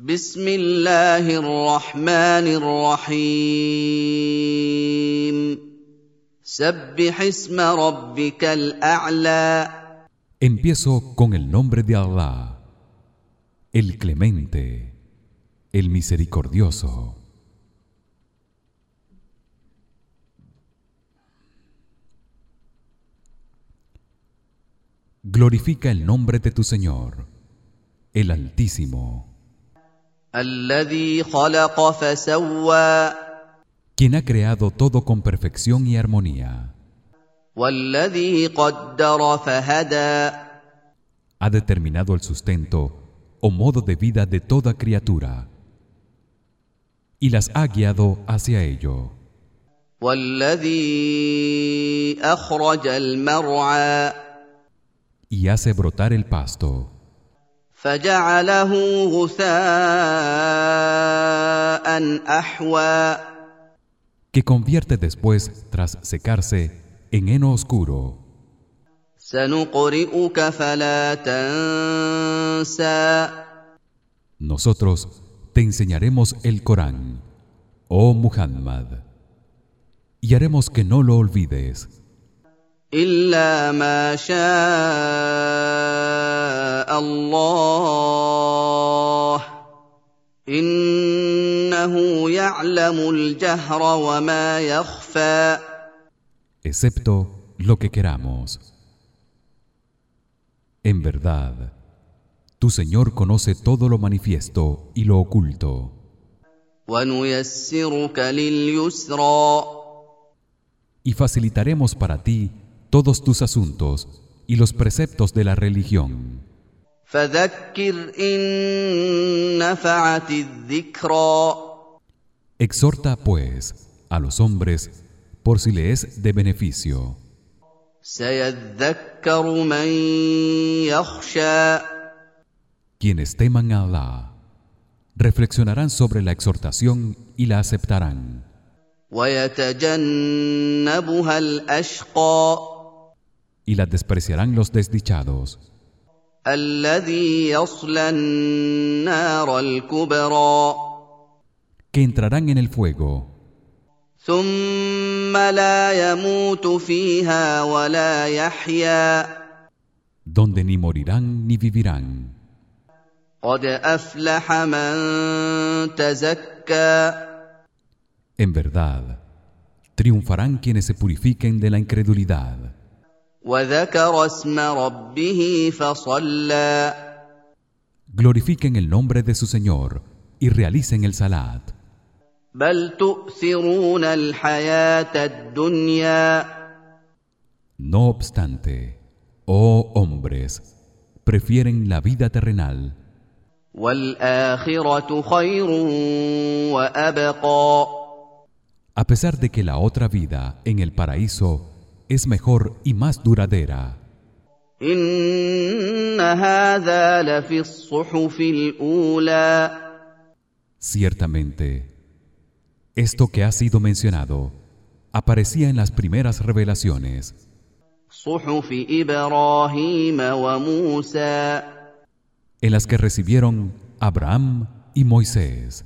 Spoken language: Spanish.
بسم الله الرحمن الرحيم سبح اسم ربك الأعلى Empiezo con el nombre de Allah, el Clemente, el Misericordioso. Glorifica el nombre de tu Señor, el Altísimo, الذي خلق فسوى quien ha creado todo con perfección y armonía. ha determinado el sustento o modo de vida de toda criatura y las ha guiado hacia ello. y hace brotar el pasto فجعله غثاء أحوى que convierte después tras secarse en heno oscuro سنقرئك فلا تنسى nosotros te enseñaremos el Corán oh Muhammad y haremos que no lo olvides إلا ما شاء الله إنه يعلم الجهر وما يخفى excepto lo que queramos en verdad tu Señor conoce todo lo manifiesto y lo oculto ونيسرك لليسرى y facilitaremos para ti todos tus asuntos y los preceptos de la religión. Exhorta pues a los hombres por si le es de beneficio. Quienes teman a Allah reflexionarán sobre la exhortación y la aceptarán y las despreciarán los desdichados. Que entrarán en el fuego. Donde ni morirán ni vivirán. En verdad, triunfarán quienes se purifiquen de la incredulidad. وذكر اسم ربه فصلى glorifiquen el nombre de su Señor y realicen el salat بل تؤثرون الحياه الدنيا no obstante oh hombres prefieren la vida terrenal والاخره خير وابقى a pesar de que la otra vida en el paraíso es mejor y más duradera. Ciertamente, esto que ha sido mencionado aparecía en las primeras revelaciones. En las que recibieron Abraham y Moisés.